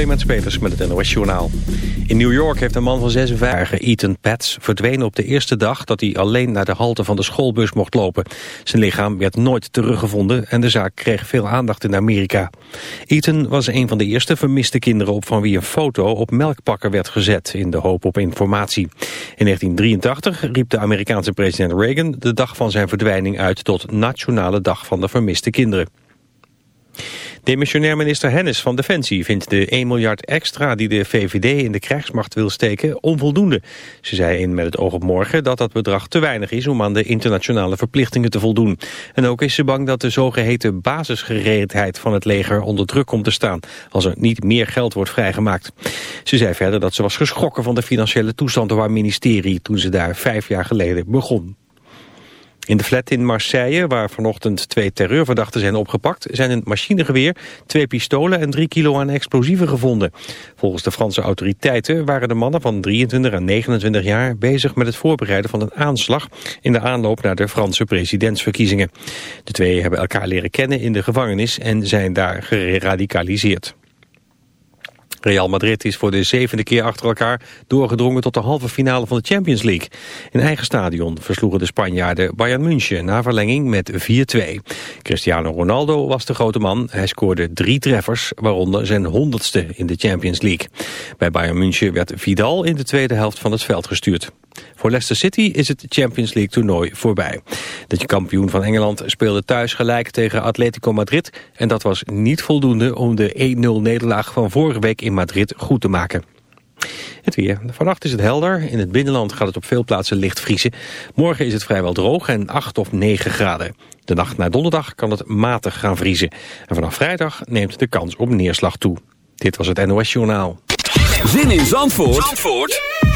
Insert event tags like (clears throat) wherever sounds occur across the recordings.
Clemens Peters met het NOS Journaal. In New York heeft een man van 56 Ethan Pats verdwenen op de eerste dag dat hij alleen naar de halte van de schoolbus mocht lopen. Zijn lichaam werd nooit teruggevonden en de zaak kreeg veel aandacht in Amerika. Ethan was een van de eerste vermiste kinderen op van wie een foto op melkpakken werd gezet in de hoop op informatie. In 1983 riep de Amerikaanse president Reagan de dag van zijn verdwijning uit tot Nationale Dag van de Vermiste Kinderen. Demissionair minister Hennis van Defensie vindt de 1 miljard extra die de VVD in de krijgsmacht wil steken onvoldoende. Ze zei in Met het oog op morgen dat dat bedrag te weinig is om aan de internationale verplichtingen te voldoen. En ook is ze bang dat de zogeheten basisgereedheid van het leger onder druk komt te staan als er niet meer geld wordt vrijgemaakt. Ze zei verder dat ze was geschrokken van de financiële toestand door haar ministerie toen ze daar vijf jaar geleden begon. In de flat in Marseille, waar vanochtend twee terreurverdachten zijn opgepakt... zijn een machinegeweer, twee pistolen en drie kilo aan explosieven gevonden. Volgens de Franse autoriteiten waren de mannen van 23 en 29 jaar... bezig met het voorbereiden van een aanslag... in de aanloop naar de Franse presidentsverkiezingen. De twee hebben elkaar leren kennen in de gevangenis en zijn daar geradicaliseerd. Real Madrid is voor de zevende keer achter elkaar doorgedrongen tot de halve finale van de Champions League. In eigen stadion versloegen de Spanjaarden Bayern München na verlenging met 4-2. Cristiano Ronaldo was de grote man. Hij scoorde drie treffers, waaronder zijn honderdste in de Champions League. Bij Bayern München werd Vidal in de tweede helft van het veld gestuurd. Voor Leicester City is het Champions League toernooi voorbij. De kampioen van Engeland speelde thuis gelijk tegen Atletico Madrid... en dat was niet voldoende om de 1-0 nederlaag van vorige week in Madrid goed te maken. Het weer. Vannacht is het helder. In het binnenland gaat het op veel plaatsen licht vriezen. Morgen is het vrijwel droog en 8 of 9 graden. De nacht naar donderdag kan het matig gaan vriezen. En vanaf vrijdag neemt de kans op neerslag toe. Dit was het NOS Journaal. Zin in Zandvoort, Zandvoort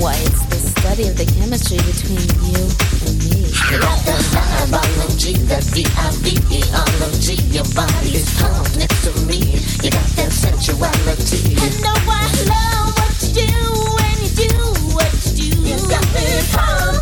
Why, it's the study of the chemistry between you and me. Like the biology, that V-I-V-E-ology. Your body's calm. You got that sensuality. I know I love what you do when you do what you do. You got me calm.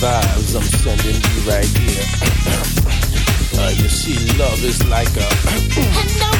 vibes I'm sending you right here. (clears throat) uh, you see, love is like a. (clears throat)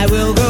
My